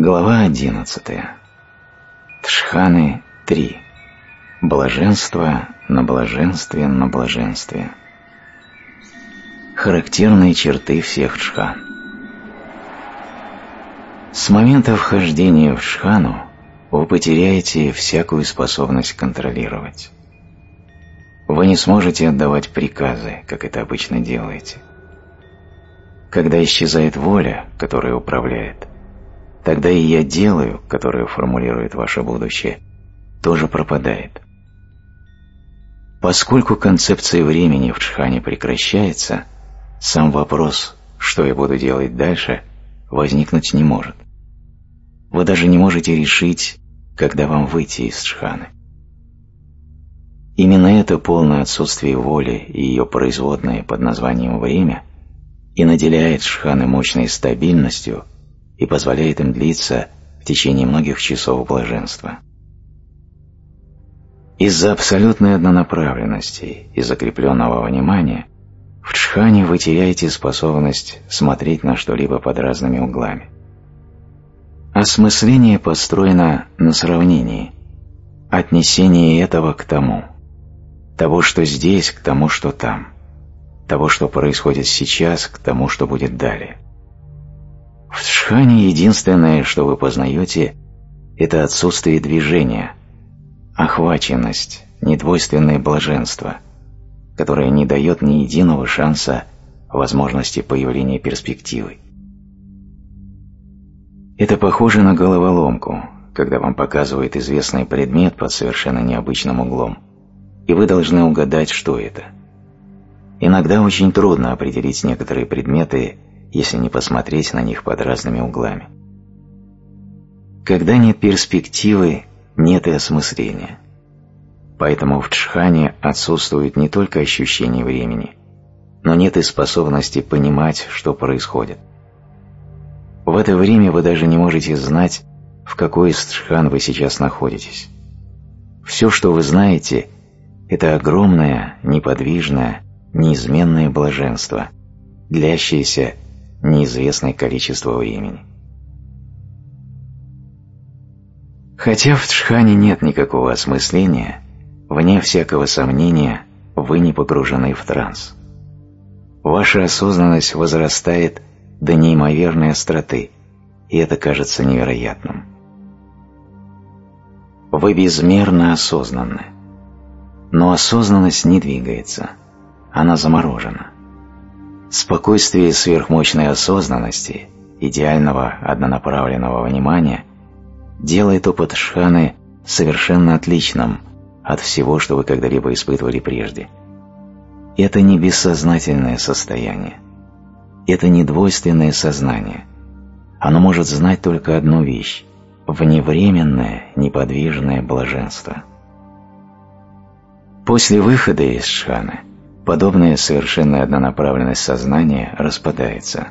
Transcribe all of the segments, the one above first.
Глава одиннадцатая. Тшханы 3. Блаженство на блаженстве на блаженстве. Характерные черты всех джхан. С момента вхождения в джхану вы потеряете всякую способность контролировать. Вы не сможете отдавать приказы, как это обычно делаете. Когда исчезает воля, которая управляет, тогда и «я делаю», которое формулирует ваше будущее, тоже пропадает. Поскольку концепция времени в Джхане прекращается, сам вопрос «что я буду делать дальше» возникнуть не может. Вы даже не можете решить, когда вам выйти из Джханы. Именно это полное отсутствие воли и ее производное под названием «время» и наделяет Джханы мощной стабильностью и позволяет им длиться в течение многих часов блаженства. Из-за абсолютной однонаправленности и закрепленного внимания в Джхане вы теряете способность смотреть на что-либо под разными углами. Осмысление построено на сравнении, отнесении этого к тому, того, что здесь, к тому, что там, того, что происходит сейчас, к тому, что будет далее. В Джхане единственное, что вы познаете, это отсутствие движения, охваченность, недвойственное блаженство, которое не дает ни единого шанса возможности появления перспективы. Это похоже на головоломку, когда вам показывают известный предмет под совершенно необычным углом, и вы должны угадать, что это. Иногда очень трудно определить некоторые предметы, если не посмотреть на них под разными углами. Когда нет перспективы, нет и осмысления. Поэтому в Джхане отсутствует не только ощущение времени, но нет и способности понимать, что происходит. В это время вы даже не можете знать, в какой из джхан вы сейчас находитесь. Все, что вы знаете, это огромное, неподвижное, неизменное блаженство, длящееся неизвестное количество времени. Хотя в джхане нет никакого осмысления, вне всякого сомнения вы не погружены в транс. Ваша осознанность возрастает до неимоверной остроты, и это кажется невероятным. Вы безмерно осознанны, но осознанность не двигается, она заморожена. Спокойствие сверхмощной осознанности, идеального однонаправленного внимания, делает опыт шханы совершенно отличным от всего, что вы когда-либо испытывали прежде. Это не бессознательное состояние это не двойственное сознание. Оно может знать только одну вещь – вневременное, неподвижное блаженство. После выхода из шханы подобная совершенная однонаправленность сознания распадается.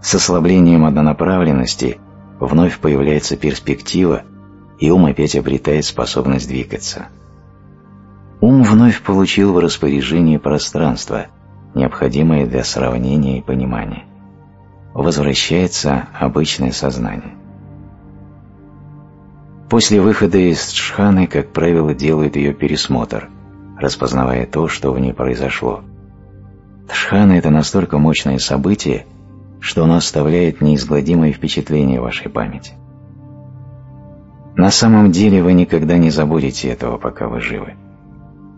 С ослаблением однонаправленности вновь появляется перспектива, и ум опять обретает способность двигаться. Ум вновь получил в распоряжение пространство – необходимые для сравнения и понимания. Возвращается обычное сознание. После выхода из джханы, как правило, делают ее пересмотр, распознавая то, что в ней произошло. Джхана – это настолько мощное событие, что оно оставляет неизгладимое впечатление в вашей памяти. На самом деле вы никогда не забудете этого, пока вы живы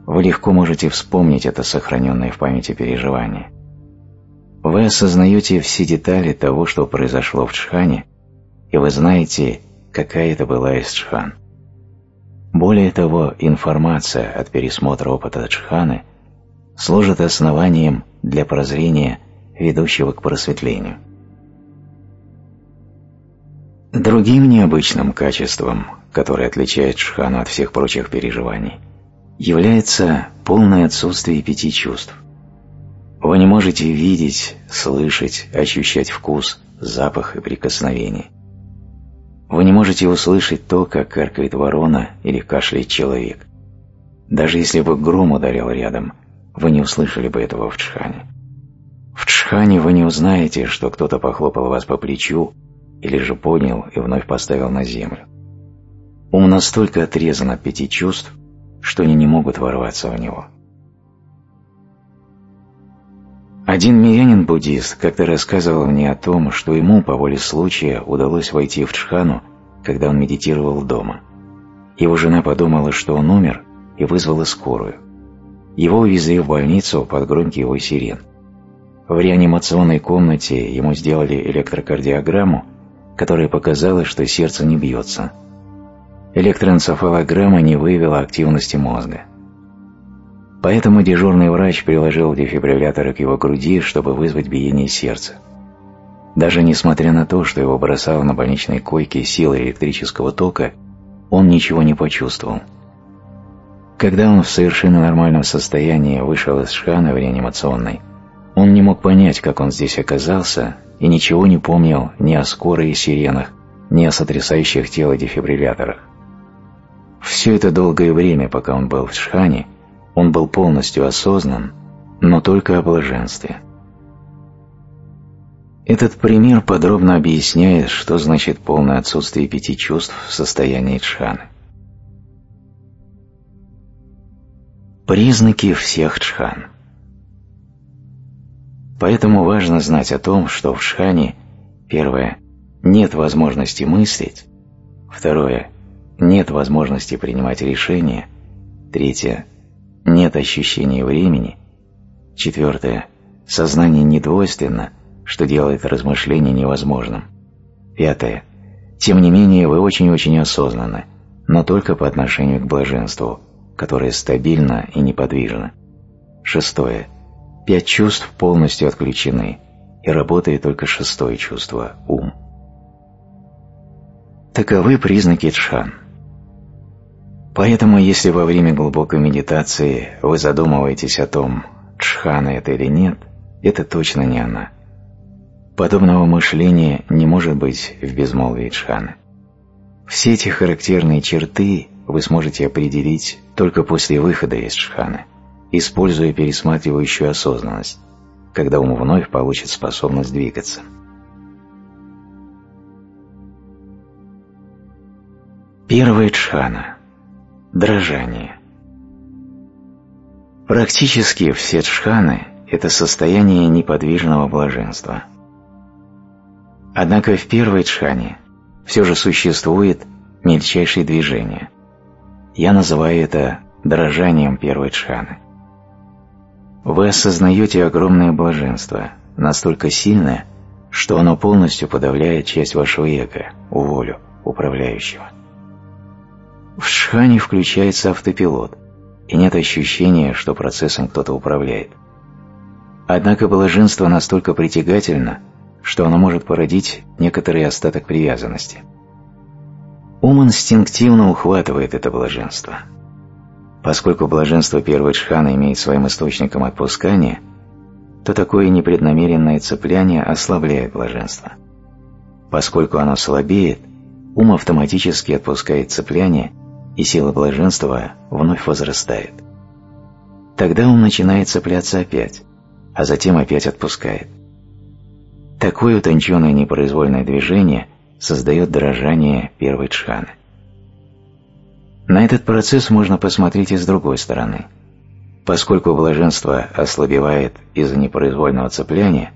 вы легко можете вспомнить это сохраненное в памяти переживание. Вы осознаете все детали того, что произошло в Джхане, и вы знаете, какая это была из Джхан. Более того, информация от пересмотра опыта Джханы служит основанием для прозрения, ведущего к просветлению. Другим необычным качеством, которое отличает Джхану от всех прочих переживаний – является полное отсутствие пяти чувств. Вы не можете видеть, слышать, ощущать вкус, запах и прикосновение. Вы не можете услышать то, как каркает ворона или кашляет человек. Даже если бы гром ударил рядом, вы не услышали бы этого в Чхане. В Чхане вы не узнаете, что кто-то похлопал вас по плечу или же поднял и вновь поставил на землю. Ум настолько отрезан от пяти чувств, что они не могут ворваться в него. Один мирянин-буддист как-то рассказывал мне о том, что ему по воле случая удалось войти в Чхану, когда он медитировал дома. Его жена подумала, что он умер, и вызвала скорую. Его увезли в больницу под громкий его сирен. В реанимационной комнате ему сделали электрокардиограмму, которая показала, что сердце не бьется. Электроэнцефалограмма не выявила активности мозга. Поэтому дежурный врач приложил дефибрилляторы к его груди, чтобы вызвать биение сердца. Даже несмотря на то, что его бросало на больничной койке силой электрического тока, он ничего не почувствовал. Когда он в совершенно нормальном состоянии вышел из шханы в реанимационной, он не мог понять, как он здесь оказался, и ничего не помнил ни о скорой и сиренах, ни о сотрясающих тело дефибрилляторах. Все это долгое время, пока он был в шхане, он был полностью осознан, но только о блаженстве. Этот пример подробно объясняет, что значит полное отсутствие пяти чувств в состоянии джханы. Признаки всех джхан Поэтому важно знать о том, что в шхане, первое, нет возможности мыслить, второе, нет возможности принимать решения, третье, нет ощущения времени. Четвертое. Сознание недвойственно, что делает размышление невозможным. Пятое. Тем не менее, вы очень-очень осознанны, но только по отношению к блаженству, которое стабильно и неподвижно. Шестое. Пять чувств полностью отключены, и работает только шестое чувство – ум. Таковы признаки джхан. Поэтому, если во время глубокой медитации вы задумываетесь о том, джхана это или нет, это точно не она. Подобного мышления не может быть в безмолвии джханы. Все эти характерные черты вы сможете определить только после выхода из джханы, используя пересматривающую осознанность, когда ум вновь получит способность двигаться. Первая джхана Дрожание. Практически все джханы – это состояние неподвижного блаженства. Однако в первой джхане все же существует мельчайшее движение. Я называю это дрожанием первой джханы. Вы осознаете огромное блаженство, настолько сильное, что оно полностью подавляет часть вашего эго, волю, управляющего. В шхане включается автопилот, и нет ощущения, что процессом кто-то управляет. Однако блаженство настолько притягательно, что оно может породить некоторый остаток привязанности. Ум инстинктивно ухватывает это блаженство. Поскольку блаженство первой джханы имеет своим источником отпускание, то такое непреднамеренное цепляние ослабляет блаженство. Поскольку оно слабеет, ум автоматически отпускает цепляние и сила блаженства вновь возрастает. Тогда он начинает цепляться опять, а затем опять отпускает. Такое утонченное непроизвольное движение создает дрожание первой джханы. На этот процесс можно посмотреть и с другой стороны. Поскольку блаженство ослабевает из-за непроизвольного цепляния,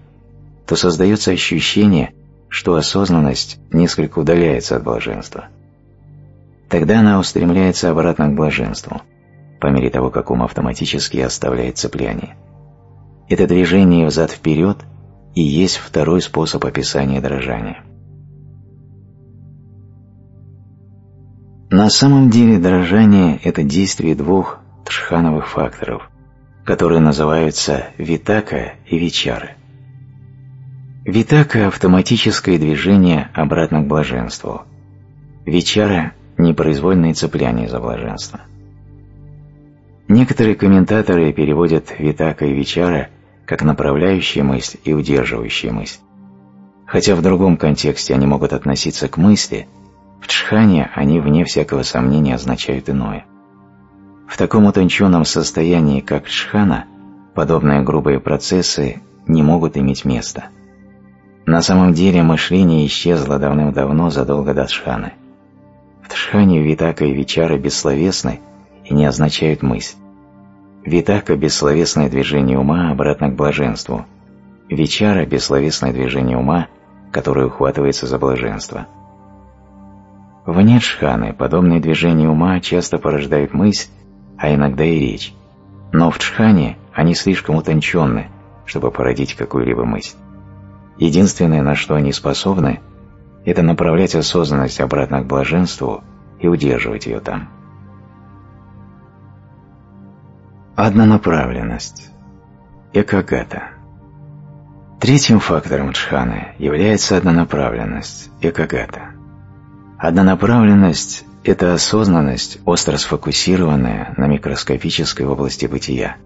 то создается ощущение, что осознанность несколько удаляется от блаженства – Тогда она устремляется обратно к блаженству, по мере того, как ум автоматически оставляет цепляние. Это движение взад-вперед и есть второй способ описания дрожания. На самом деле дрожание – это действие двух тшхановых факторов, которые называются витака и вичара. Витака – автоматическое движение обратно к блаженству. Вичара непроизвольное цепляние за блаженство. Некоторые комментаторы переводят Витака и Вичара как направляющая мысль и удерживающая мысль. Хотя в другом контексте они могут относиться к мысли, в Чхане они, вне всякого сомнения, означают иное. В таком утонченном состоянии, как Чхана, подобные грубые процессы не могут иметь места. На самом деле мышление исчезло давным-давно задолго до Тшханы. В Тшхане Витака и Вичара бессловесны и не означают мысль. Витака – бессловесное движение ума обратно к блаженству. Вичара – бессловесное движение ума, которое ухватывается за блаженство. Вне Тшханы подобные движения ума часто порождают мысль, а иногда и речь. Но в Тшхане они слишком утонченны, чтобы породить какую-либо мысль. Единственное, на что они способны, это направлять осознанность обратно к блаженству и удерживать ее там. Однонаправленность. Экагата. Третьим фактором джханы является однонаправленность, экагата. Однонаправленность – это осознанность, остро сфокусированная на микроскопической области бытия.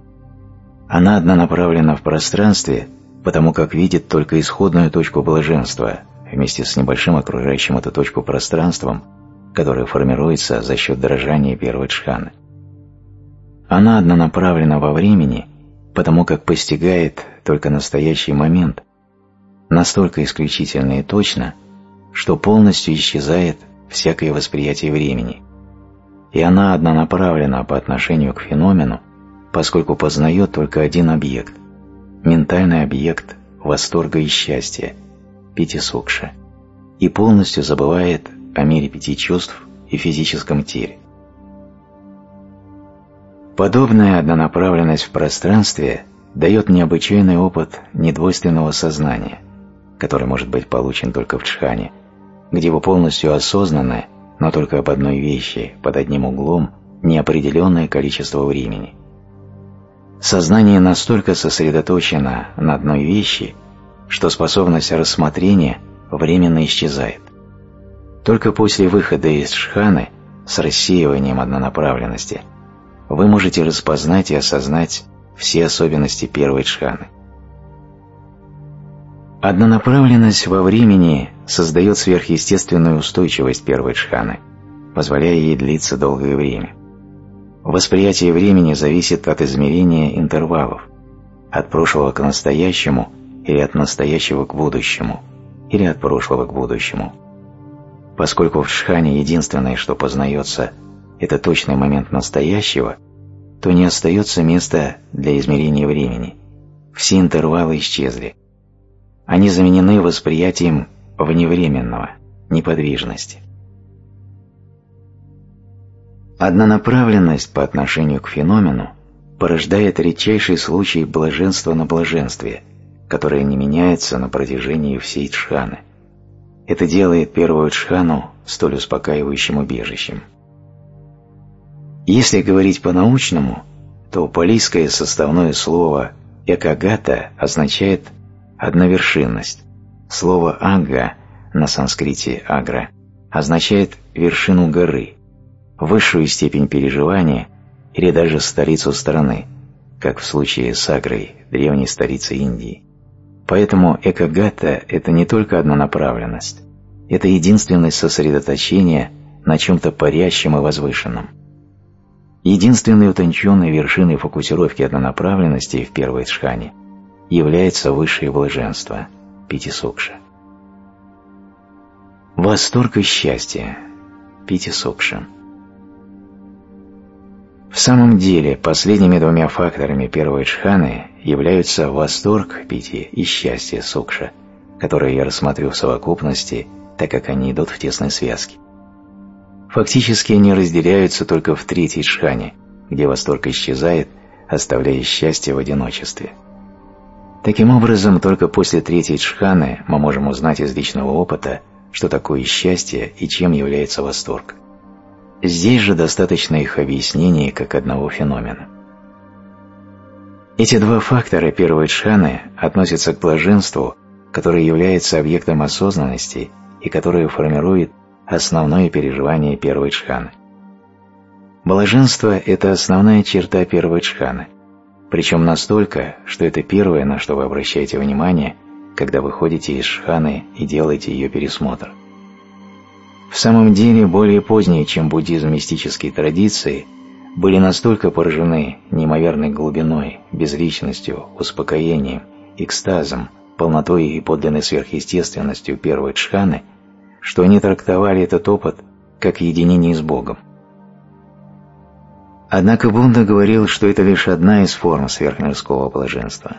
Она однонаправлена в пространстве – потому как видит только исходную точку блаженства вместе с небольшим окружающим эту точку пространством, которое формируется за счет дрожания первой джханы. Она однонаправлена во времени, потому как постигает только настоящий момент, настолько исключительно и точно, что полностью исчезает всякое восприятие времени. И она однонаправлена по отношению к феномену, поскольку познает только один объект, ментальный объект восторга и счастья, питисукша, и полностью забывает о мире пяти чувств и физическом теле. Подобная однонаправленность в пространстве дает необычайный опыт недвойственного сознания, который может быть получен только в Чхане, где вы полностью осознаны, но только об одной вещи, под одним углом, неопределенное количество времени – Сознание настолько сосредоточено на одной вещи, что способность рассмотрения временно исчезает. Только после выхода из шханы с рассеиванием однонаправленности вы можете распознать и осознать все особенности первой шханы. Однонаправленность во времени создает сверхъестественную устойчивость первой шханы, позволяя ей длиться долгое время. Восприятие времени зависит от измерения интервалов, от прошлого к настоящему или от настоящего к будущему, или от прошлого к будущему. Поскольку в Шхане единственное, что познается, это точный момент настоящего, то не остается места для измерения времени. Все интервалы исчезли. Они заменены восприятием вневременного, неподвижности. Однонаправленность по отношению к феномену порождает редчайший случай блаженства на блаженстве, которое не меняется на протяжении всей джханы. Это делает первую джхану столь успокаивающим убежищем. Если говорить по-научному, то палийское составное слово «экагата» означает «одновершинность». Слово «ага» на санскрите «агра» означает «вершину горы», высшую степень переживания или даже столицу страны, как в случае с Агрой, древней столицы Индии. Поэтому экогата – это не только однонаправленность, это единственное сосредоточение на чем-то парящем и возвышенном. Единственной утонченной вершиной фокусировки однонаправленности в первой тшхане является высшее блаженство – питисукша. Восторг и счастье – питисукша. В самом деле, последними двумя факторами первой джханы являются восторг пити и счастье сукша, которые я рассмотрю в совокупности, так как они идут в тесной связке. Фактически они разделяются только в третьей джхане, где восторг исчезает, оставляя счастье в одиночестве. Таким образом, только после третьей джханы мы можем узнать из личного опыта, что такое счастье и чем является восторг. Здесь же достаточно их объяснения как одного феномена. Эти два фактора первой джханы относятся к блаженству, которое является объектом осознанности и которое формирует основное переживание первой джханы. Блаженство – это основная черта первой джханы, причем настолько, что это первое, на что вы обращаете внимание, когда выходите из джханы и делаете ее пересмотр – в самом деле, более поздние, чем буддизм мистические традиции, были настолько поражены неимоверной глубиной, безличностью, успокоением, экстазом, полнотой и подлинной сверхъестественностью первой джханы, что они трактовали этот опыт как единение с Богом. Однако Бунда говорил, что это лишь одна из форм сверхмирского блаженства,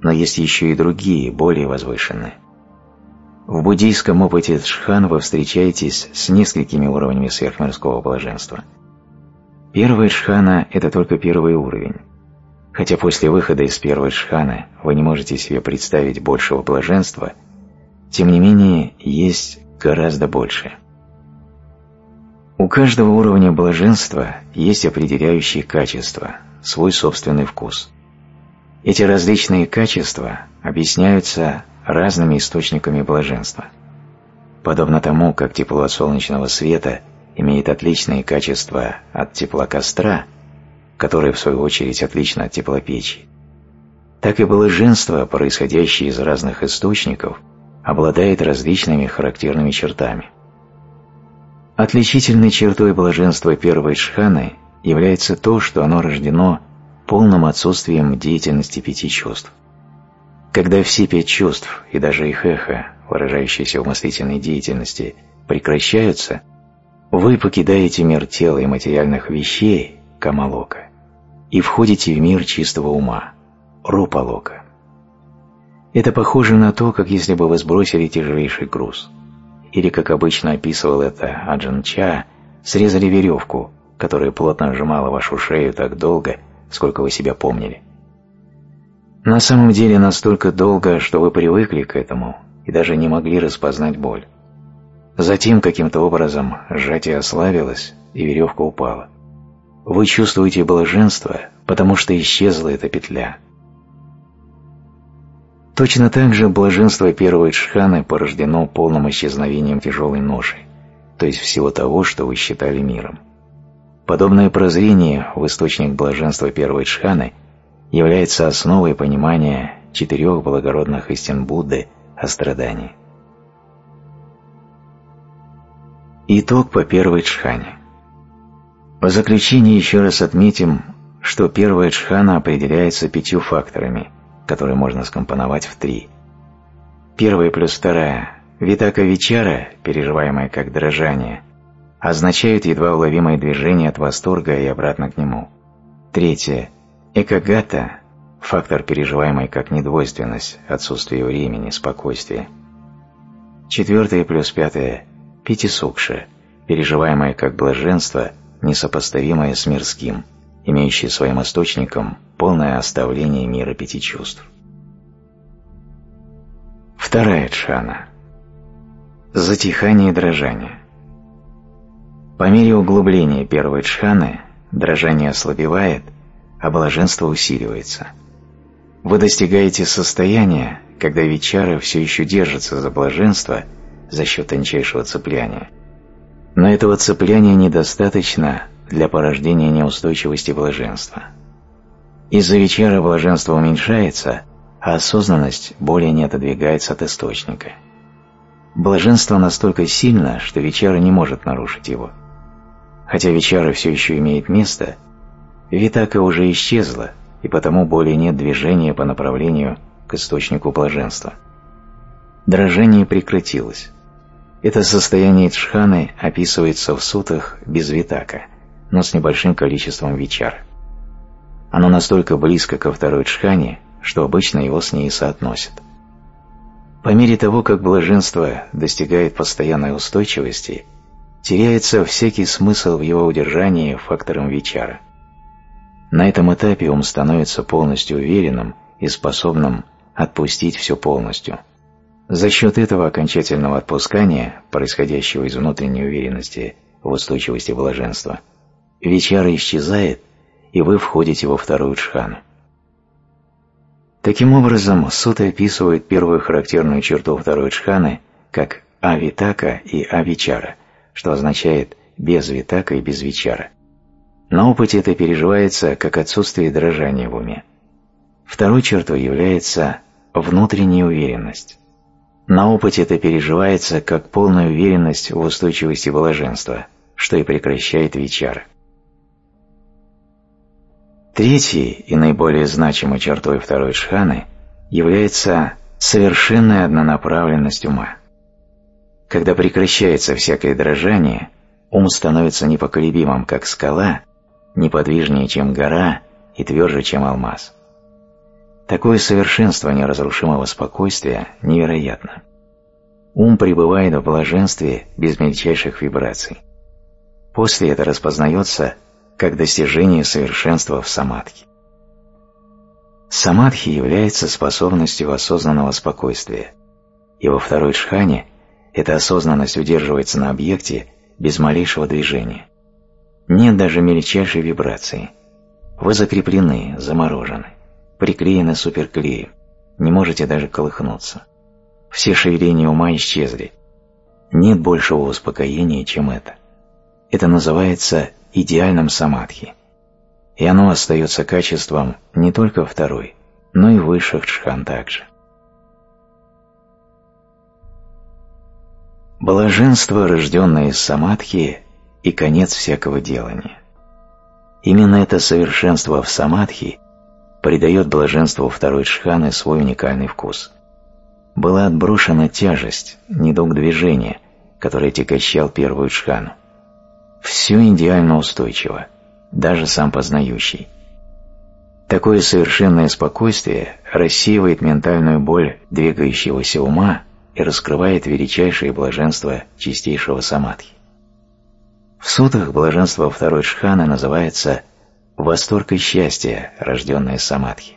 но есть еще и другие, более возвышенные. В буддийском опыте джхан вы встречаетесь с несколькими уровнями сверхмирского блаженства. Первая джхана – это только первый уровень. Хотя после выхода из первой джханы вы не можете себе представить большего блаженства, тем не менее есть гораздо больше. У каждого уровня блаженства есть определяющие качества, свой собственный вкус. Эти различные качества объясняются разными источниками блаженства. Подобно тому, как тепло солнечного света имеет отличные качества от тепла костра, которое в свою очередь отлично от тепла печи, так и блаженство, происходящее из разных источников, обладает различными характерными чертами. Отличительной чертой блаженства первой джханы является то, что оно рождено полным отсутствием деятельности пяти чувств. Когда все пять чувств и даже их эхо, выражающиеся в мыслительной деятельности, прекращаются, вы покидаете мир тела и материальных вещей, камалока, и входите в мир чистого ума, рупалока. Это похоже на то, как если бы вы сбросили тяжелейший груз, или, как обычно описывал это Аджан Ча, срезали веревку, которая плотно сжимала вашу шею так долго, сколько вы себя помнили. На самом деле настолько долго, что вы привыкли к этому и даже не могли распознать боль. Затем каким-то образом сжатие ослабилось, и веревка упала. Вы чувствуете блаженство, потому что исчезла эта петля. Точно так же блаженство первой джханы порождено полным исчезновением тяжелой ноши, то есть всего того, что вы считали миром. Подобное прозрение в источник блаженства первой джханы является основой понимания четырех благородных истин Будды о страдании. Итог по первой джхане. В заключение еще раз отметим, что первая джхана определяется пятью факторами, которые можно скомпоновать в три. Первая плюс вторая – витака вичара, переживаемая как дрожание, означают едва уловимое движение от восторга и обратно к нему. Третье – Экогата – фактор, переживаемый как недвойственность, отсутствие времени, спокойствие. Четвертое плюс пятое – пятисукша, переживаемое как блаженство, несопоставимое с мирским, имеющее своим источником полное оставление мира пяти чувств. Вторая джхана – затихание и дрожание. По мере углубления первой джханы дрожание ослабевает – а блаженство усиливается. Вы достигаете состояния, когда вечары все еще держатся за блаженство за счет тончайшего цепляния. Но этого цепляния недостаточно для порождения неустойчивости блаженства. Из-за вечера блаженство уменьшается, а осознанность более не отодвигается от источника. Блаженство настолько сильно, что вечера не может нарушить его. Хотя вечера все еще имеет место – Витака уже исчезла, и потому более нет движения по направлению к источнику блаженства. Дрожание прекратилось. Это состояние джханы описывается в сутах без витака, но с небольшим количеством вичар. Оно настолько близко ко второй джхане, что обычно его с ней соотносят. По мере того, как блаженство достигает постоянной устойчивости, теряется всякий смысл в его удержании фактором вичара – на этом этапе ум становится полностью уверенным и способным отпустить все полностью. За счет этого окончательного отпускания, происходящего из внутренней уверенности в устойчивости блаженства, вечера исчезает, и вы входите во вторую джхану. Таким образом, Сута описывает первую характерную черту второй джханы как авитака и авичара, что означает без витака и без вичара – на опыте это переживается как отсутствие дрожания в уме. Второй чертой является внутренняя уверенность. На опыте это переживается как полная уверенность в устойчивости блаженства, что и прекращает вечер. Третьей и наиболее значимой чертой второй шханы является Совершенная однонаправленность ума. Когда прекращается всякое дрожание, ум становится непоколебимым, как скала, неподвижнее, чем гора и тверже, чем алмаз. Такое совершенство неразрушимого спокойствия невероятно. Ум пребывает в блаженстве без мельчайших вибраций. После это распознается как достижение совершенства в самадхи. Самадхи является способностью осознанного спокойствия, и во второй шхане эта осознанность удерживается на объекте без малейшего движения. Нет даже мельчайшей вибрации. Вы закреплены, заморожены, приклеены суперклеем, не можете даже колыхнуться. Все шевеления ума исчезли. Нет большего успокоения, чем это. Это называется идеальным самадхи. И оно остается качеством не только второй, но и высших джхан также. Блаженство, рожденное из самадхи, и конец всякого делания. Именно это совершенство в самадхи придает блаженству второй джханы свой уникальный вкус. Была отброшена тяжесть, недуг движения, который тягощал первую джхану. Все идеально устойчиво, даже сам познающий. Такое совершенное спокойствие рассеивает ментальную боль двигающегося ума и раскрывает величайшее блаженство чистейшего самадхи. В сутах блаженство второй шханы называется «восторг и счастье, рожденное самадхи».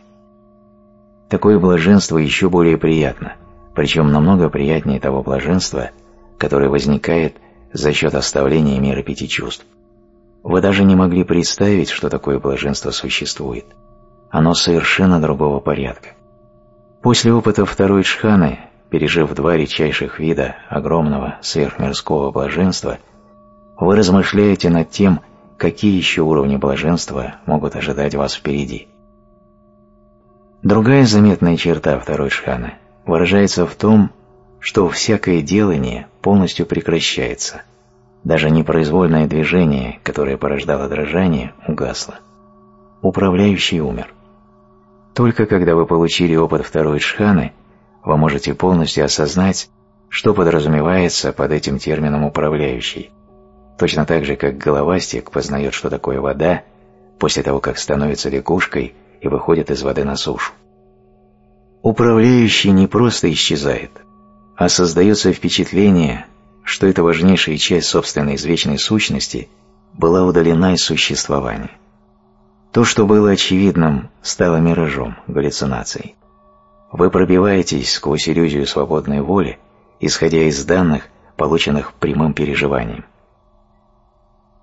Такое блаженство еще более приятно, причем намного приятнее того блаженства, которое возникает за счет оставления мира пяти чувств. Вы даже не могли представить, что такое блаженство существует. Оно совершенно другого порядка. После опыта второй джханы пережив два редчайших вида огромного сверхмирского блаженства, вы размышляете над тем, какие еще уровни блаженства могут ожидать вас впереди. Другая заметная черта второй шханы выражается в том, что всякое делание полностью прекращается. Даже непроизвольное движение, которое порождало дрожание, угасло. Управляющий умер. Только когда вы получили опыт второй шханы – вы можете полностью осознать, что подразумевается под этим термином «управляющий», точно так же, как головастик познает, что такое вода, после того, как становится лягушкой и выходит из воды на сушу. Управляющий не просто исчезает, а создается впечатление, что эта важнейшая часть собственной извечной сущности была удалена из существования. То, что было очевидным, стало миражом, галлюцинацией. Вы пробиваетесь сквозь иллюзию свободной воли, исходя из данных, полученных прямым переживанием.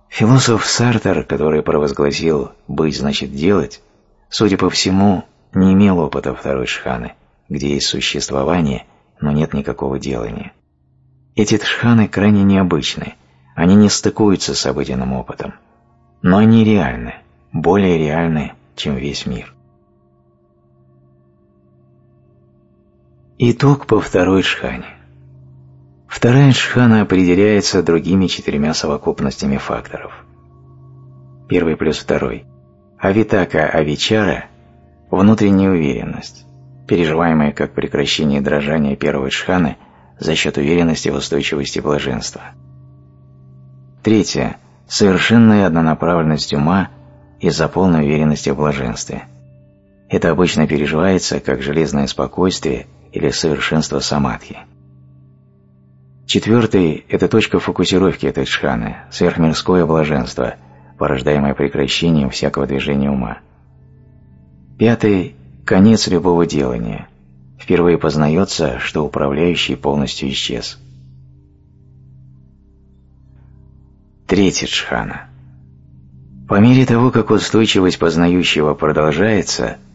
Философ Сартер, который провозгласил «быть значит делать», судя по всему, не имел опыта второй шханы, где есть существование, но нет никакого делания. Эти тшханы крайне необычны, они не стыкуются с обыденным опытом, но они реальны, более реальны, чем весь мир. Итог по второй шхане. Вторая шхана определяется другими четырьмя совокупностями факторов. Первый плюс второй. Авитака авичара – внутренняя уверенность, переживаемая как прекращение дрожания первой шханы за счет уверенности в устойчивости блаженства. Третье – совершенная однонаправленность ума из-за полной уверенности в блаженстве. Это обычно переживается как железное спокойствие – или совершенство самадхи. Четвертый – это точка фокусировки этой джханы, сверхмирское блаженство, порождаемое прекращением всякого движения ума. Пятый – конец любого делания. Впервые познается, что управляющий полностью исчез. Третья джхана. По мере того, как устойчивость познающего продолжается –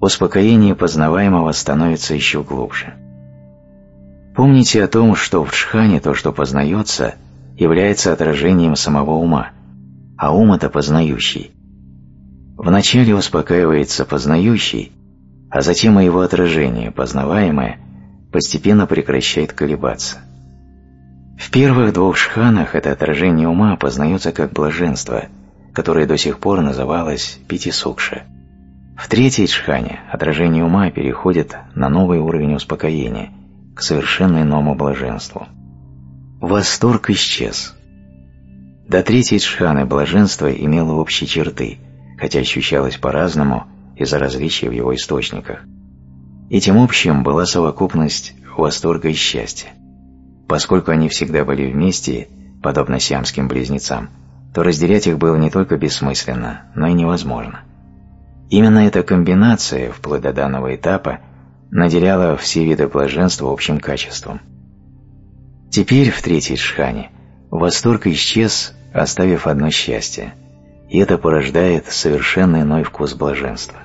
успокоение познаваемого становится еще глубже. Помните о том, что в джхане то, что познается, является отражением самого ума, а ум – это познающий. Вначале успокаивается познающий, а затем и его отражение, познаваемое, постепенно прекращает колебаться. В первых двух шханах это отражение ума познается как блаженство, которое до сих пор называлось питисукша – В третьей джхане отражение ума переходит на новый уровень успокоения, к совершенно иному блаженству. Восторг исчез. До третьей джханы блаженство имело общие черты, хотя ощущалось по-разному из-за различий в его источниках. Этим общим была совокупность восторга и счастья. Поскольку они всегда были вместе, подобно сиамским близнецам, то разделять их было не только бессмысленно, но и невозможно. Именно эта комбинация, вплоть до данного этапа, наделяла все виды блаженства общим качеством. Теперь в третьей шхане восторг исчез, оставив одно счастье, и это порождает совершенно иной вкус блаженства.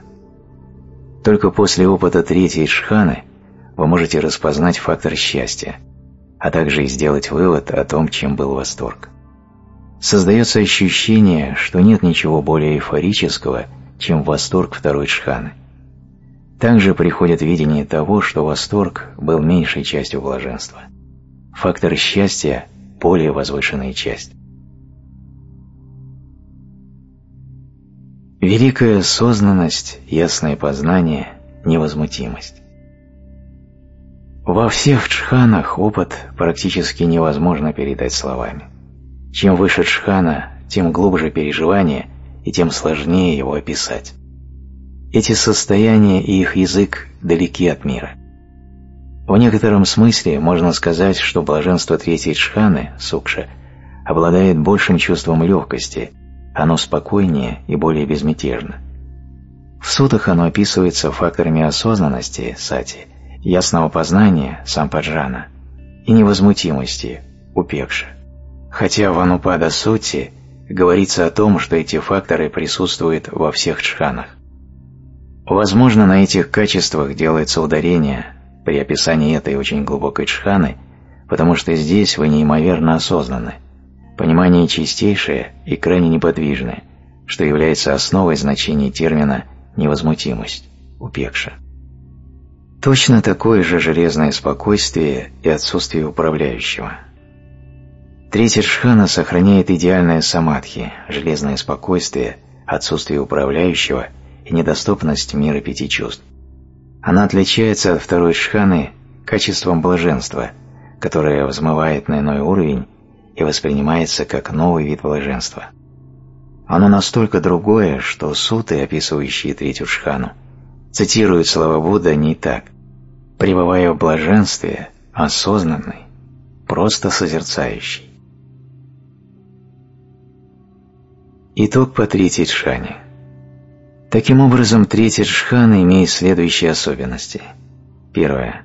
Только после опыта третьей шханы вы можете распознать фактор счастья, а также и сделать вывод о том, чем был восторг. Создается ощущение, что нет ничего более эйфорического, чем восторг второй шханы. Также приходит видение того, что восторг был меньшей частью блаженства. Фактор счастья – более возвышенная часть. Великая осознанность, ясное познание, невозмутимость. Во всех джханах опыт практически невозможно передать словами. Чем выше джхана, тем глубже переживание и тем сложнее его описать. Эти состояния и их язык далеки от мира. В некотором смысле можно сказать, что блаженство третьей джханы, сукша, обладает большим чувством легкости, оно спокойнее и более безмятежно. В сутах оно описывается факторами осознанности, сати, ясного познания, сампаджана, и невозмутимости, упекша. Хотя в Анупада Сути говорится о том, что эти факторы присутствуют во всех джханах. Возможно, на этих качествах делается ударение при описании этой очень глубокой джханы, потому что здесь вы неимоверно осознаны, понимание чистейшее и крайне неподвижное, что является основой значения термина «невозмутимость» – упекша. Точно такое же железное спокойствие и отсутствие управляющего. Третья джхана сохраняет идеальное самадхи, железное спокойствие, отсутствие управляющего и недоступность мира пяти чувств. Она отличается от второй джханы качеством блаженства, которое взмывает на иной уровень и воспринимается как новый вид блаженства. Оно настолько другое, что суты, описывающие третью джхану, цитируют слова Будда не так. «Пребывая в блаженстве, осознанный, просто созерцающий». Итог по третьей джхане. Таким образом, третья джхана имеет следующие особенности. Первое.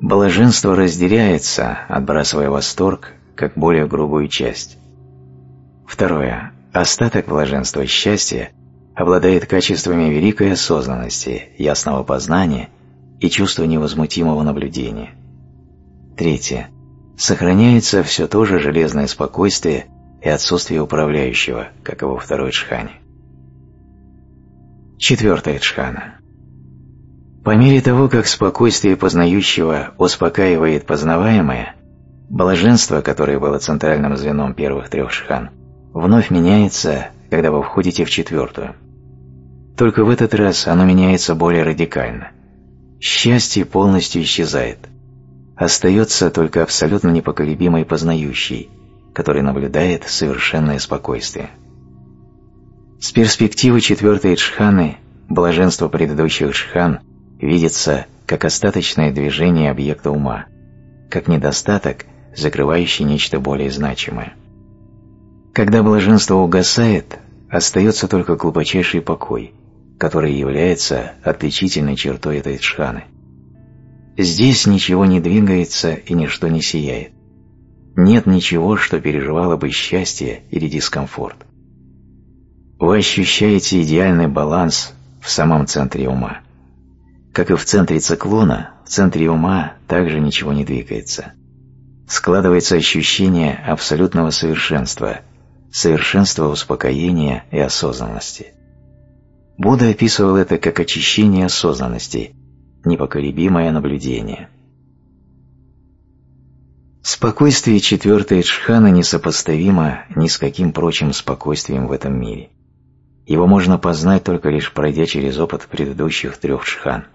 Блаженство разделяется, отбрасывая восторг, как более грубую часть. Второе. Остаток блаженства счастья обладает качествами великой осознанности, ясного познания и чувства невозмутимого наблюдения. Третье. Сохраняется все то же железное спокойствие и отсутствие управляющего, как и во второй джхане. Четвертая джхана. По мере того, как спокойствие познающего успокаивает познаваемое, блаженство, которое было центральным звеном первых трех джхан, вновь меняется, когда вы входите в четвертую. Только в этот раз оно меняется более радикально. Счастье полностью исчезает. Остается только абсолютно непоколебимый познающий, который наблюдает совершенное спокойствие. С перспективы четвертой джханы блаженство предыдущих джхан видится как остаточное движение объекта ума, как недостаток, закрывающий нечто более значимое. Когда блаженство угасает, остается только глубочайший покой, который является отличительной чертой этой джханы. Здесь ничего не двигается и ничто не сияет. Нет ничего, что переживало бы счастье или дискомфорт. Вы ощущаете идеальный баланс в самом центре ума. Как и в центре циклона, в центре ума также ничего не двигается. Складывается ощущение абсолютного совершенства, совершенства успокоения и осознанности. Будда описывал это как очищение осознанности, непоколебимое наблюдение. Спокойствие четвертой джханы несопоставимо ни с каким прочим спокойствием в этом мире. Его можно познать только лишь пройдя через опыт предыдущих трех джхан.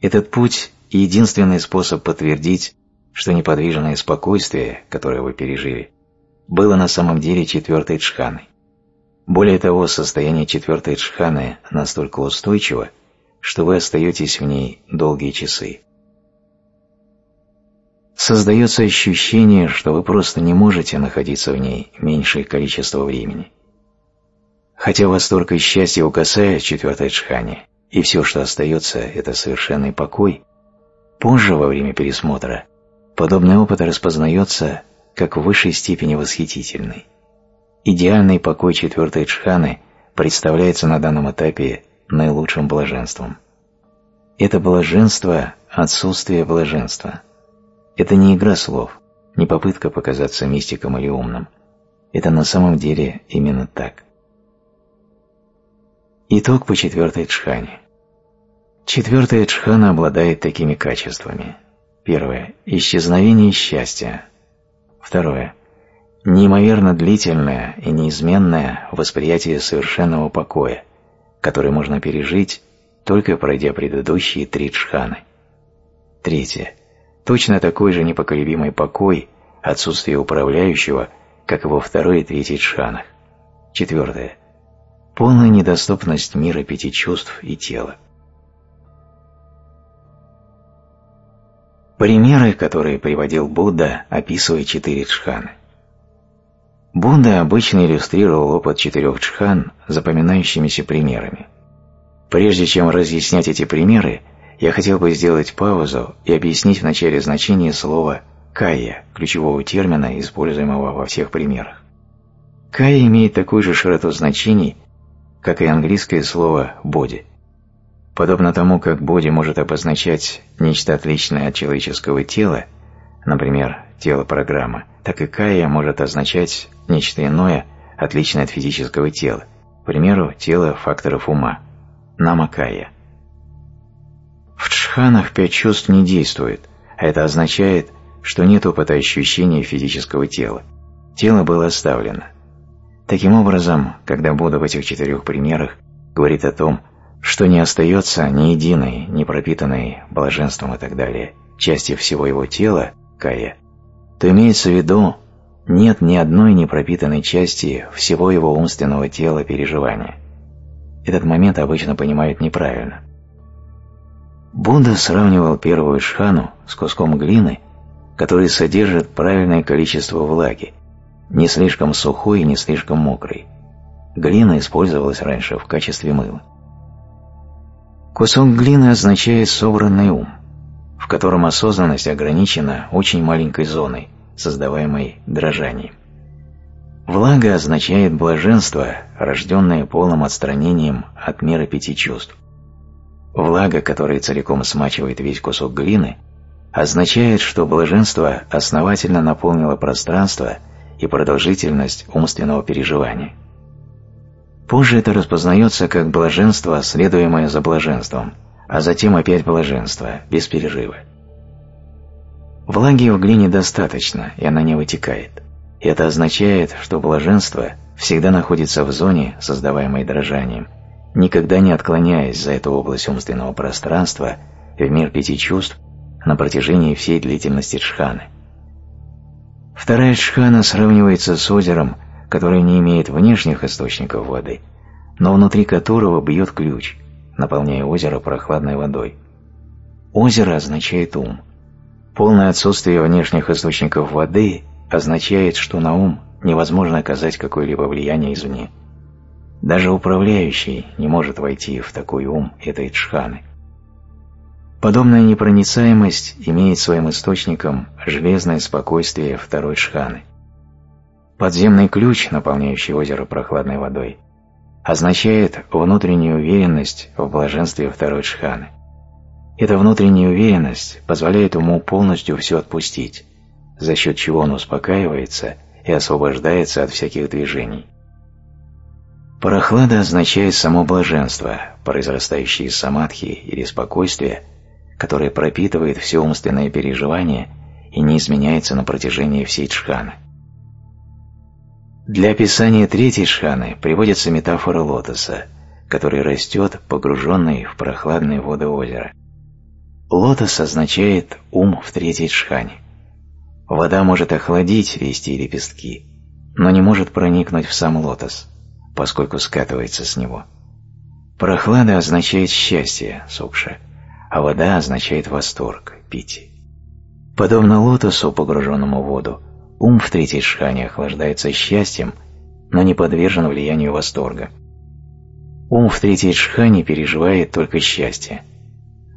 Этот путь – единственный способ подтвердить, что неподвижное спокойствие, которое вы пережили, было на самом деле четвертой джханой. Более того, состояние четвертой джханы настолько устойчиво, что вы остаетесь в ней долгие часы. Создается ощущение, что вы просто не можете находиться в ней меньшее количество времени. Хотя вас только счастье угасает в четвертой джхане, и все, что остается, это совершенный покой, позже, во время пересмотра, подобный опыт распознается как в высшей степени восхитительный. Идеальный покой четвертой джханы представляется на данном этапе наилучшим блаженством. Это блаженство – отсутствие блаженства. Это не игра слов, не попытка показаться мистиком или умным. Это на самом деле именно так. Итог по четвертой джхане. Четвертая джхана обладает такими качествами. Первое – исчезновение счастья. Второе – неимоверно длительное и неизменное восприятие совершенного покоя, который можно пережить, только пройдя предыдущие три джханы. Третье – точно такой же непоколебимый покой, отсутствие управляющего, как и во второй и третьей джханах. Четвертое – полная недоступность мира пяти чувств и тела. Примеры, которые приводил Будда, описывая четыре джханы. Будда обычно иллюстрировал опыт четырех джхан запоминающимися примерами. Прежде чем разъяснять эти примеры, я хотел бы сделать паузу и объяснить вначале значение слова «кая», ключевого термина, используемого во всех примерах. Кая имеет такую же широту значений, как и английское слово «боди». Подобно тому, как боди может обозначать нечто отличное от человеческого тела, например, тело программы, так и кая может означать нечто иное, отличное от физического тела, к примеру, тело факторов ума, намакая. В джханах пять чувств не действует, а это означает, что нет опыта ощущения физического тела. Тело было оставлено. Таким образом, когда Будда в этих четырех примерах говорит о том, что не остается ни единой, не пропитанной блаженством и так далее, части всего его тела, кая, то имеется в виду нет ни одной непропитанной части всего его умственного тела переживания. Этот момент обычно понимают неправильно. Будда сравнивал первую шхану с куском глины, который содержит правильное количество влаги, не слишком сухой и не слишком мокрый. Глина использовалась раньше в качестве мыла. Кусок глины означает собранный ум, в котором осознанность ограничена очень маленькой зоной, создаваемой дрожанием. Влага означает блаженство, рожденное полным отстранением от мира пяти чувств. Влага, которая целиком смачивает весь кусок глины, означает, что блаженство основательно наполнило пространство – и продолжительность умственного переживания. Позже это распознается как блаженство, следуемое за блаженством, а затем опять блаженство, без перерыва. Влаги в глине достаточно, и она не вытекает. Это означает, что блаженство всегда находится в зоне, создаваемой дрожанием, никогда не отклоняясь за эту область умственного пространства в мир пяти чувств на протяжении всей длительности джханы. Вторая шхана сравнивается с озером, которое не имеет внешних источников воды, но внутри которого бьет ключ, наполняя озеро прохладной водой. Озеро означает ум. Полное отсутствие внешних источников воды означает, что на ум невозможно оказать какое-либо влияние извне. Даже управляющий не может войти в такой ум этой джханы – Подобная непроницаемость имеет своим источником железное спокойствие второй шханы. Подземный ключ, наполняющий озеро прохладной водой, означает внутреннюю уверенность в блаженстве второй шханы. Эта внутренняя уверенность позволяет уму полностью все отпустить, за счет чего он успокаивается и освобождается от всяких движений. Прохлада означает само блаженство, произрастающее из самадхи или спокойствия, которое пропитывает все умственное переживание и не изменяется на протяжении всей джханы. Для описания третьей шханы приводится метафора лотоса, который растет, погруженный в прохладные воды озера. Лотос означает ум в третьей шхане. Вода может охладить листья и лепестки, но не может проникнуть в сам лотос, поскольку скатывается с него. Прохлада означает счастье, сукша, а вода означает восторг, пити. Подобно лотосу, погруженному в воду, ум в третьей шхане охлаждается счастьем, но не подвержен влиянию восторга. Ум в третьей шхане переживает только счастье.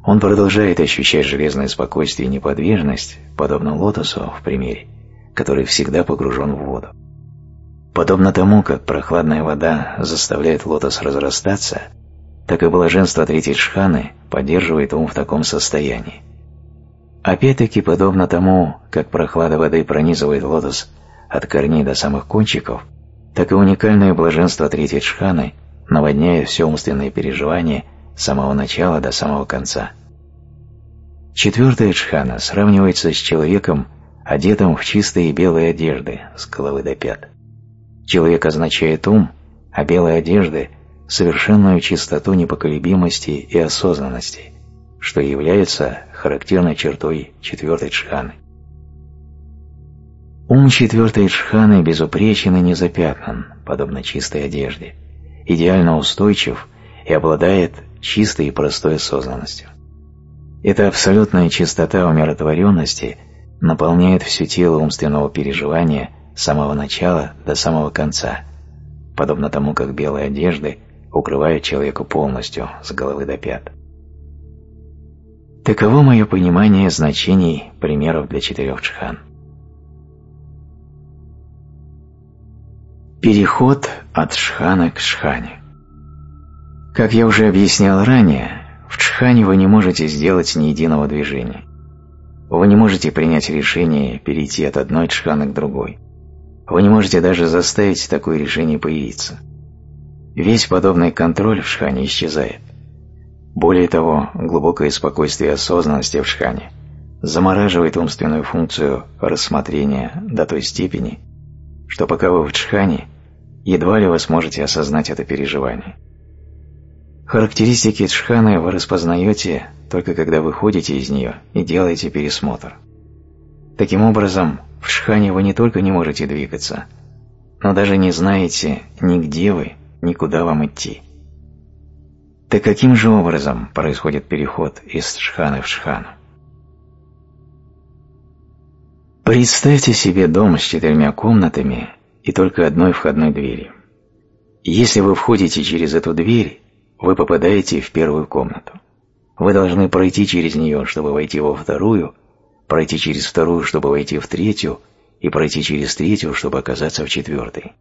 Он продолжает ощущать железное спокойствие и неподвижность, подобно лотосу в примере, который всегда погружен в воду. Подобно тому, как прохладная вода заставляет лотос разрастаться, так и блаженство третьей шханы поддерживает ум в таком состоянии. Опять-таки, подобно тому, как прохлада воды пронизывает лотос от корней до самых кончиков, так и уникальное блаженство третьей шханы наводняет все умственные переживания с самого начала до самого конца. Четвертая джхана сравнивается с человеком, одетым в чистые белые одежды с головы до пят. Человек означает ум, а белые одежды – совершенную чистоту непоколебимости и осознанности, что является характерной чертой четвертой джханы. Ум четвертой джханы безупречен и незапятнан, подобно чистой одежде, идеально устойчив и обладает чистой и простой осознанностью. Эта абсолютная чистота умиротворенности наполняет все тело умственного переживания с самого начала до самого конца, подобно тому, как белые одежды укрывают человека полностью с головы до пят. Таково мое понимание значений примеров для четырех чхан. Переход от шхана к шхане. Как я уже объяснял ранее, в Чхане вы не можете сделать ни единого движения. Вы не можете принять решение перейти от одной чханы к другой. Вы не можете даже заставить такое решение появиться. Весь подобный контроль в Шхане исчезает. Более того, глубокое спокойствие осознанности в Шхане замораживает умственную функцию рассмотрения до той степени, что пока вы в Чхане, едва ли вы сможете осознать это переживание. Характеристики Джханы вы распознаете только когда выходите из нее и делаете пересмотр. Таким образом, в Джхане вы не только не можете двигаться, но даже не знаете ни где вы, ни куда вам идти. Так каким же образом происходит переход из Джханы в Джхану? Представьте себе дом с четырьмя комнатами и только одной входной дверью. Если вы входите через эту дверь, вы попадаете в первую комнату. Вы должны пройти через нее, чтобы войти во вторую, пройти через вторую, чтобы войти в третью, и пройти через третью, чтобы оказаться в четвертой.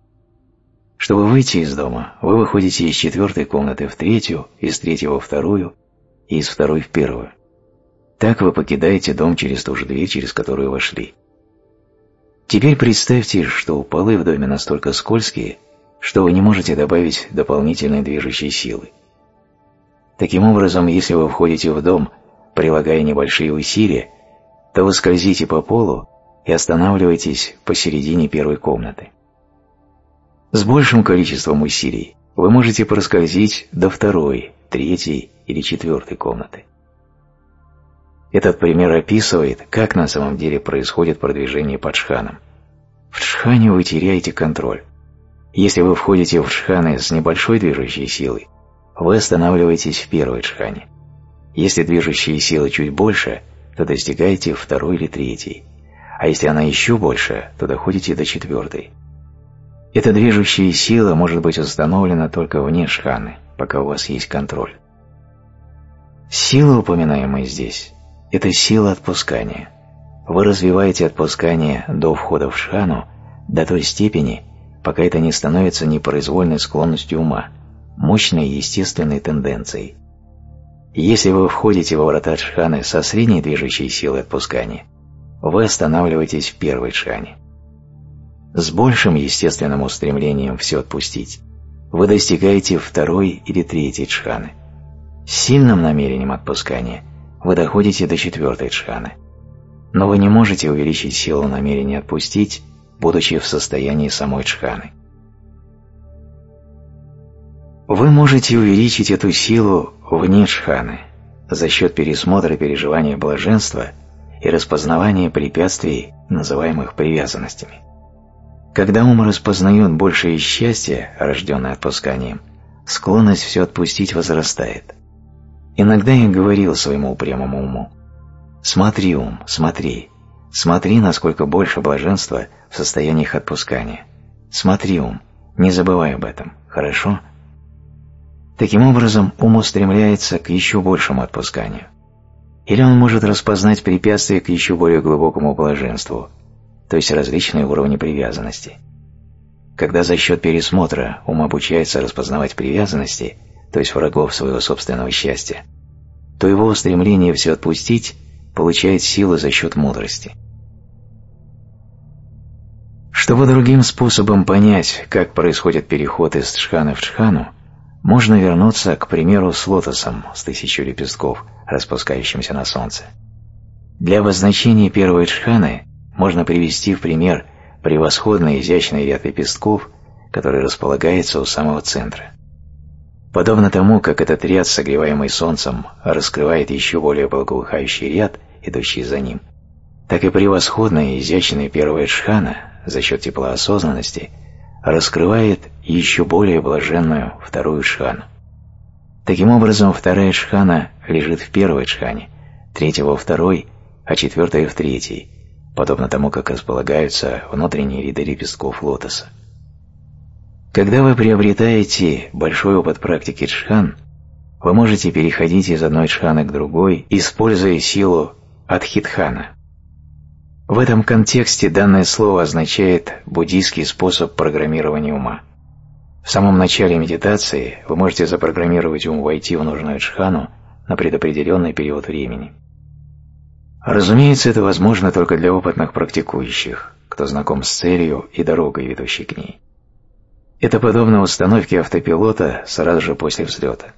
Чтобы выйти из дома, вы выходите из четвертой комнаты в третью, из третьего во вторую и из второй в первую. Так вы покидаете дом через ту же дверь, через которую вошли. Теперь представьте, что полы в доме настолько скользкие, что вы не можете добавить дополнительной движущей силы. Таким образом, если вы входите в дом, прилагая небольшие усилия, то вы скользите по полу и останавливаетесь посередине первой комнаты. С большим количеством усилий вы можете проскользить до второй, третьей или четвертой комнаты. Этот пример описывает, как на самом деле происходит продвижение под шханом. В шхане вы теряете контроль. Если вы входите в шханы с небольшой движущей силой, вы останавливаетесь в первой джхане. Если движущие силы чуть больше, то достигаете второй или третьей, а если она еще больше, то доходите до четвертой. Эта движущая сила может быть установлена только вне шханы, пока у вас есть контроль. Сила, упоминаемая здесь, это сила отпускания. Вы развиваете отпускание до входа в шхану до той степени, пока это не становится непроизвольной склонностью ума, мощной естественной тенденцией. Если вы входите во врата джханы со средней движущей силой отпускания, вы останавливаетесь в первой джхане. С большим естественным устремлением все отпустить, вы достигаете второй или третьей джханы. С сильным намерением отпускания вы доходите до четвертой джханы. Но вы не можете увеличить силу намерения отпустить, будучи в состоянии самой джханы. Вы можете увеличить эту силу вне джханы за счет пересмотра переживания блаженства и распознавания препятствий, называемых привязанностями. Когда ум распознает большее счастье, рожденное отпусканием, склонность все отпустить возрастает. Иногда я говорил своему упрямому уму, «Смотри, ум, смотри, смотри, насколько больше блаженства в состояниях отпускания. Смотри, ум, не забывай об этом, хорошо?» Таким образом, ум устремляется к еще большему отпусканию. Или он может распознать препятствия к еще более глубокому блаженству, то есть различные уровни привязанности. Когда за счет пересмотра ум обучается распознавать привязанности, то есть врагов своего собственного счастья, то его устремление все отпустить получает силы за счет мудрости. Чтобы другим способом понять, как происходит переход из тшханы в тшхану, можно вернуться, к примеру, с лотосом с тысячу лепестков, распускающимся на солнце. Для обозначения первой тшханы можно привести в пример превосходный изящный ряд лепестков, который располагается у самого центра. Подобно тому, как этот ряд, согреваемый солнцем, раскрывает еще более благоухающий ряд, идущий за ним, так и превосходная изящная первая джхана за счет тепла осознанности раскрывает еще более блаженную вторую джхану. Таким образом, вторая джхана лежит в первой джхане, третья во второй, а четвертая в третьей, подобно тому, как располагаются внутренние ряды лепестков лотоса. Когда вы приобретаете большой опыт практики джхан, вы можете переходить из одной джханы к другой, используя силу адхитхана. В этом контексте данное слово означает буддийский способ программирования ума. В самом начале медитации вы можете запрограммировать ум войти в нужную джхану на предопределенный период времени – Разумеется, это возможно только для опытных практикующих, кто знаком с целью и дорогой, ведущей к ней. Это подобно установке автопилота сразу же после взлета.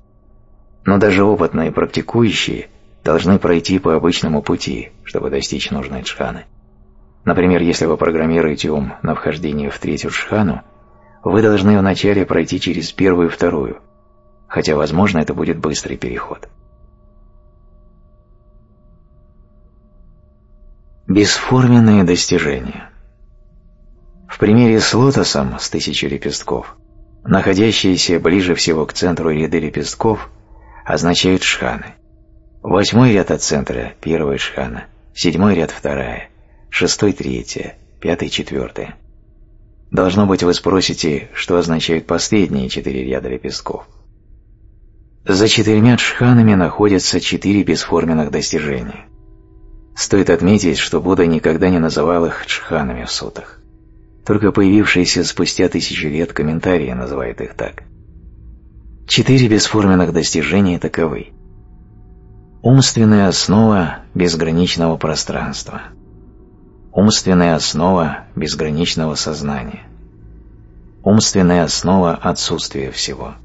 Но даже опытные практикующие должны пройти по обычному пути, чтобы достичь нужной джханы. Например, если вы программируете ум на вхождение в третью джхану, вы должны вначале пройти через первую и вторую, хотя, возможно, это будет быстрый переход. Бесформенные достижения. В примере с лотосом с тысячей лепестков, находящиеся ближе всего к центру ряды лепестков означают шханы. Восьмой ряд от центра – первая шхана, седьмой ряд – вторая, шестой – третья, пятый – четвертая. Должно быть, вы спросите, что означают последние четыре ряда лепестков. За четырьмя шханами находятся четыре бесформенных достижения. Стоит отметить, что Будда никогда не называл их джханами в сутах. Только появившиеся спустя тысячи лет комментарии называют их так. Четыре бесформенных достижения таковы. Умственная основа безграничного пространства. Умственная основа безграничного сознания. Умственная основа отсутствия всего.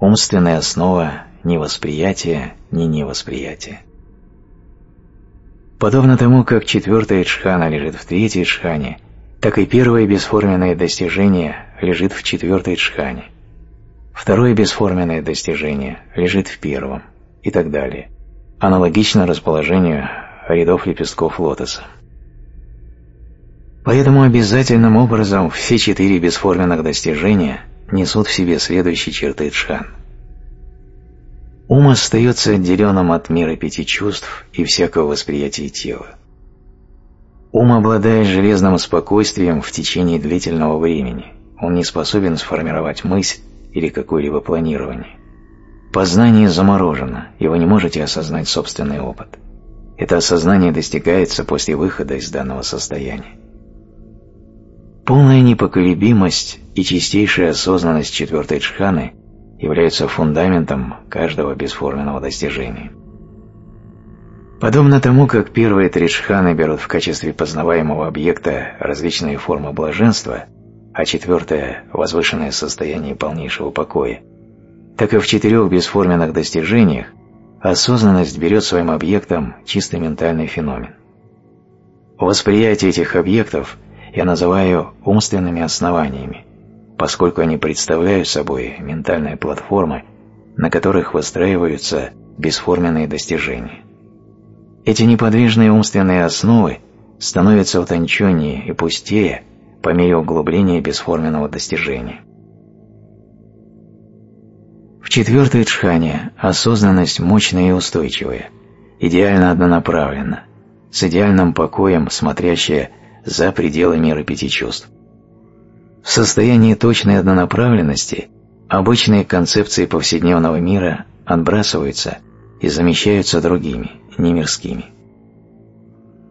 Умственная основа невосприятия, ни невосприятия. Подобно тому, как четвертая джхана лежит в третьей джхане, так и первое бесформенное достижение лежит в четвертой джхане. Второе бесформенное достижение лежит в первом и так далее, аналогично расположению рядов лепестков лотоса. Поэтому обязательным образом все четыре бесформенных достижения несут в себе следующие черты джхан – Ум остается отделенным от мира пяти чувств и всякого восприятия тела. Ум обладает железным спокойствием в течение длительного времени. Он не способен сформировать мысль или какое-либо планирование. Познание заморожено, и вы не можете осознать собственный опыт. Это осознание достигается после выхода из данного состояния. Полная непоколебимость и чистейшая осознанность четвертой джханы являются фундаментом каждого бесформенного достижения. Подобно тому, как первые три шханы берут в качестве познаваемого объекта различные формы блаженства, а четвертое – возвышенное состояние полнейшего покоя, так и в четырех бесформенных достижениях осознанность берет своим объектом чисто ментальный феномен. Восприятие этих объектов я называю умственными основаниями, поскольку они представляют собой ментальные платформы, на которых выстраиваются бесформенные достижения. Эти неподвижные умственные основы становятся утонченнее и пустее по мере углубления бесформенного достижения. В четвертой джхане осознанность мощная и устойчивая, идеально однонаправленна, с идеальным покоем, смотрящая за пределы мира пяти чувств. В состоянии точной однонаправленности обычные концепции повседневного мира отбрасываются и замещаются другими, немирскими.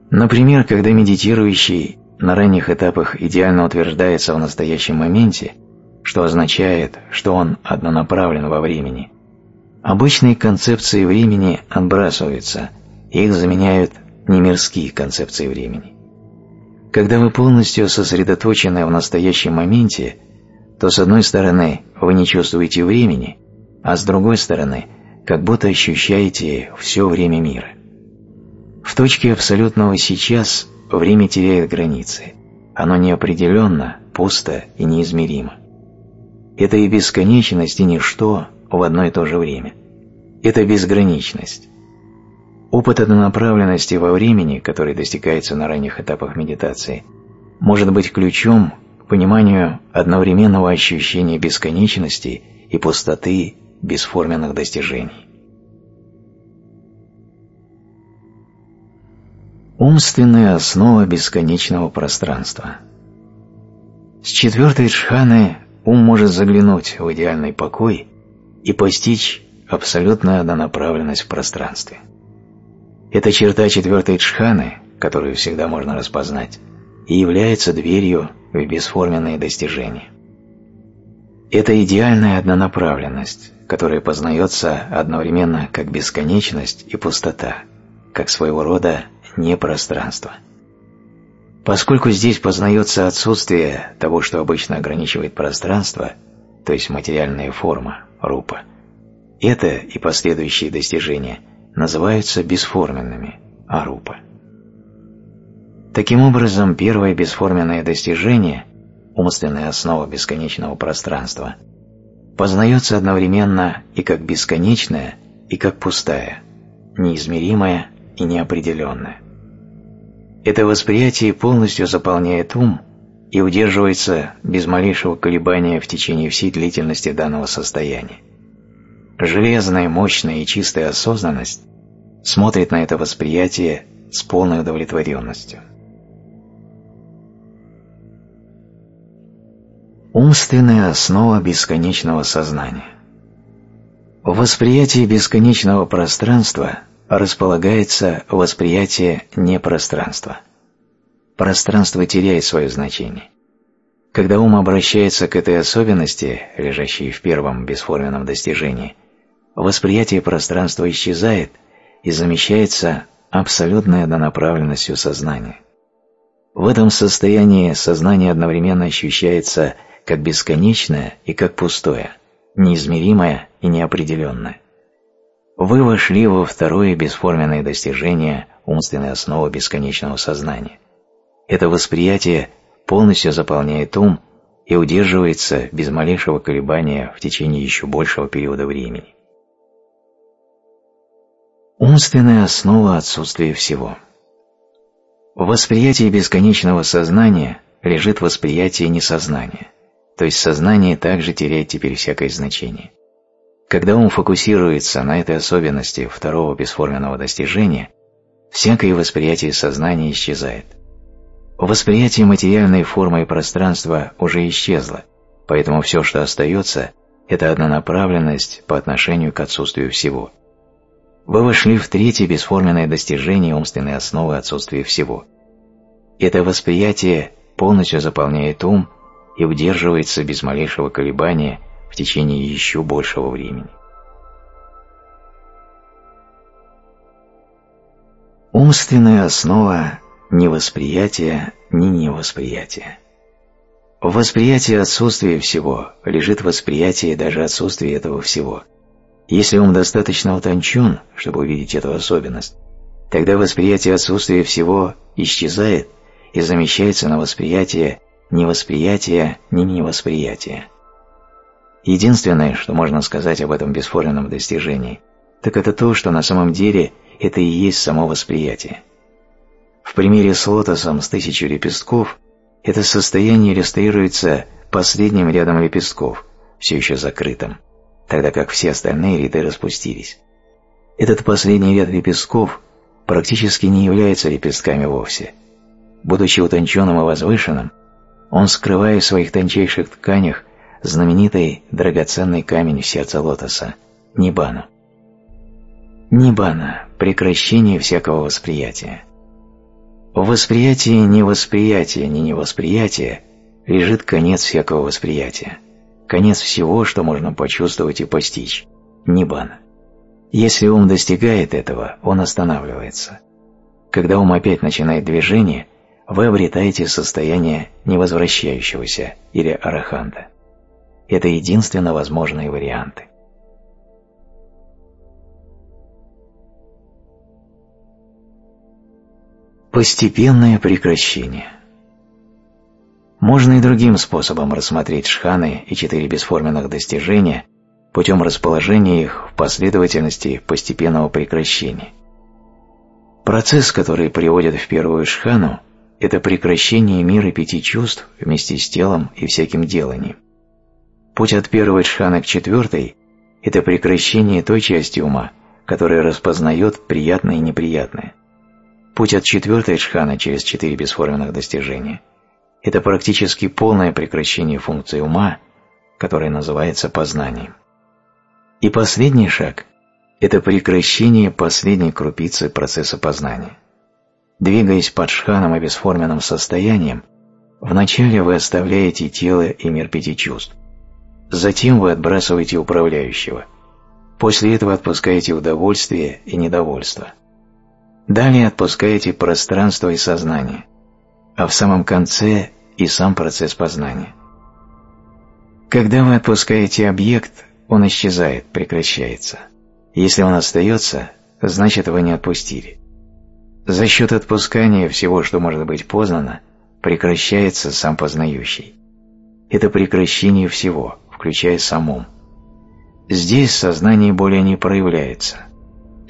Например, когда медитирующий на ранних этапах идеально утверждается в настоящем моменте, что означает, что он однонаправлен во времени, обычные концепции времени отбрасываются, их заменяют немирские концепции времени. Когда вы полностью сосредоточены в настоящем моменте, то с одной стороны вы не чувствуете времени, а с другой стороны как будто ощущаете все время мира. В точке абсолютного «сейчас» время теряет границы. Оно неопределенно, пусто и неизмеримо. Это и бесконечность, и ничто в одно и то же время. Это безграничность. Опыт однонаправленности во времени, который достигается на ранних этапах медитации, может быть ключом к пониманию одновременного ощущения бесконечности и пустоты бесформенных достижений. Умственная основа бесконечного пространства. С четвертой джханы ум может заглянуть в идеальный покой и постичь абсолютную однонаправленность в пространстве. Эта черта четвертой джханы, которую всегда можно распознать, и является дверью в бесформенные достижения. Это идеальная однонаправленность, которая познается одновременно как бесконечность и пустота, как своего рода непространство. Поскольку здесь познается отсутствие того, что обычно ограничивает пространство, то есть материальная форма, рупа, это и последующие достижения называются бесформенными, арупа. Таким образом, первое бесформенное достижение, умственная основа бесконечного пространства, познается одновременно и как бесконечное, и как пустая, неизмеримая и неопределенное. Это восприятие полностью заполняет ум и удерживается без малейшего колебания в течение всей длительности данного состояния. Железная, мощная и чистая осознанность смотрит на это восприятие с полной удовлетворенностью. Умственная основа бесконечного сознания В восприятии бесконечного пространства располагается восприятие непространства. Пространство теряет свое значение. Когда ум обращается к этой особенности, лежащей в первом бесформенном достижении, восприятие пространства исчезает и замещается абсолютной однонаправленностью сознания. В этом состоянии сознание одновременно ощущается как бесконечное и как пустое, неизмеримое и неопределенное вы вошли во второе бесформенное достижение умственной основы бесконечного сознания. Это восприятие полностью заполняет ум и удерживается без малейшего колебания в течение еще большего периода времени. Умственная основа отсутствия всего. В восприятии бесконечного сознания лежит восприятие несознания, то есть сознание также теряет теперь всякое значение. Когда ум фокусируется на этой особенности второго бесформенного достижения, всякое восприятие сознания исчезает. Восприятие материальной формы и пространства уже исчезло, поэтому все, что остается, это однонаправленность по отношению к отсутствию всего. Вы вошли в третье бесформенное достижение умственной основы отсутствия всего. Это восприятие полностью заполняет ум и удерживается без малейшего колебания в течение еще большего времени. Умственная основа ни восприятия, ни невосприятия. В восприятии отсутствия всего лежит восприятие даже отсутствия этого всего. Если ум достаточно утончен, чтобы увидеть эту особенность, тогда восприятие отсутствия всего исчезает и замещается на восприятие ни восприятия, ни невосприятия. Единственное, что можно сказать об этом бесформенном достижении, так это то, что на самом деле это и есть само восприятие. В примере с лотосом с тысячей лепестков это состояние иллюстрируется последним рядом лепестков, все еще закрытым, тогда как все остальные ряды распустились. Этот последний ряд лепестков практически не является лепестками вовсе. Будучи утонченным и возвышенным, он скрывает в своих тончайших тканях знаменитый драгоценный камень в сердце лотоса – Ниббану. Ниббана – прекращение всякого восприятия. В восприятии ни восприятия, ни невосприятия лежит конец всякого восприятия, конец всего, что можно почувствовать и постичь – Ниббана. Если ум достигает этого, он останавливается. Когда ум опять начинает движение, вы обретаете состояние невозвращающегося или араханта. Это единственно возможные варианты. Постепенное прекращение Можно и другим способом рассмотреть шханы и четыре бесформенных достижения путем расположения их в последовательности постепенного прекращения. Процесс, который приводит в первую шхану, это прекращение мира пяти чувств вместе с телом и всяким деланием. Путь от первой шханы к четвертой – это прекращение той части ума, которая распознает приятное и неприятное. Путь от четвертой шханы через четыре бесформенных достижения – это практически полное прекращение функции ума, которое называется познанием. И последний шаг – это прекращение последней крупицы процесса познания. Двигаясь под шханом и бесформенным состоянием, вначале вы оставляете тело и мир пяти чувств. Затем вы отбрасываете управляющего. После этого отпускаете удовольствие и недовольство. Далее отпускаете пространство и сознание, а в самом конце и сам процесс познания. Когда вы отпускаете объект, он исчезает, прекращается. Если он остается, значит вы не отпустили. За счет отпускания всего, что может быть познано, прекращается сам познающий. Это прекращение всего, включая самум. Здесь сознание более не проявляется.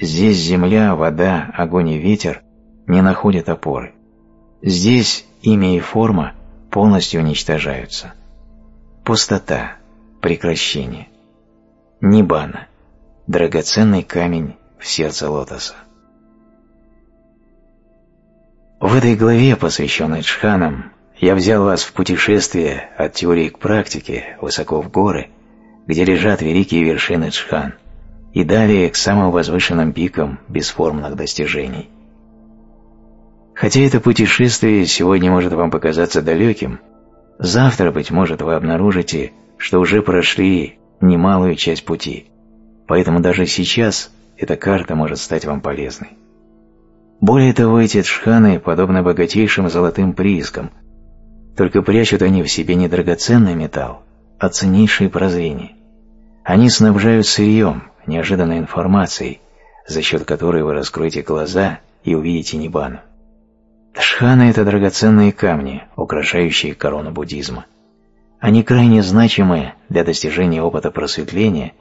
Здесь земля, вода, огонь и ветер не находят опоры. Здесь имя и форма полностью уничтожаются. Пустота, прекращение. Нибана – драгоценный камень в сердце лотоса. В этой главе, посвященной Джханам, я взял вас в путешествие от теории к практике высоко в горы, где лежат великие вершины Джхан, и далее к самым возвышенным пикам бесформных достижений. Хотя это путешествие сегодня может вам показаться далеким, завтра, быть может, вы обнаружите, что уже прошли немалую часть пути, поэтому даже сейчас эта карта может стать вам полезной. Более того, эти джханы подобны богатейшим золотым приискам, только прячут они в себе не драгоценный металл, а ценнейшие прозрения. Они снабжают сырьем, неожиданной информацией, за счет которой вы раскроете глаза и увидите Нибану. Джханы – это драгоценные камни, украшающие корону буддизма. Они крайне значимы для достижения опыта просветления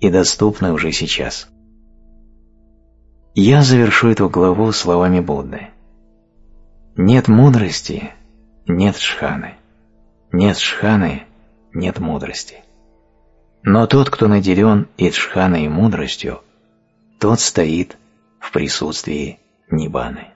и доступны уже сейчас. Я завершу эту главу словами Будды. Нет мудрости, нет шханы. Нет шханы, нет мудрости. Но тот, кто наделен и шханой, и мудростью, тот стоит в присутствии Нибаны.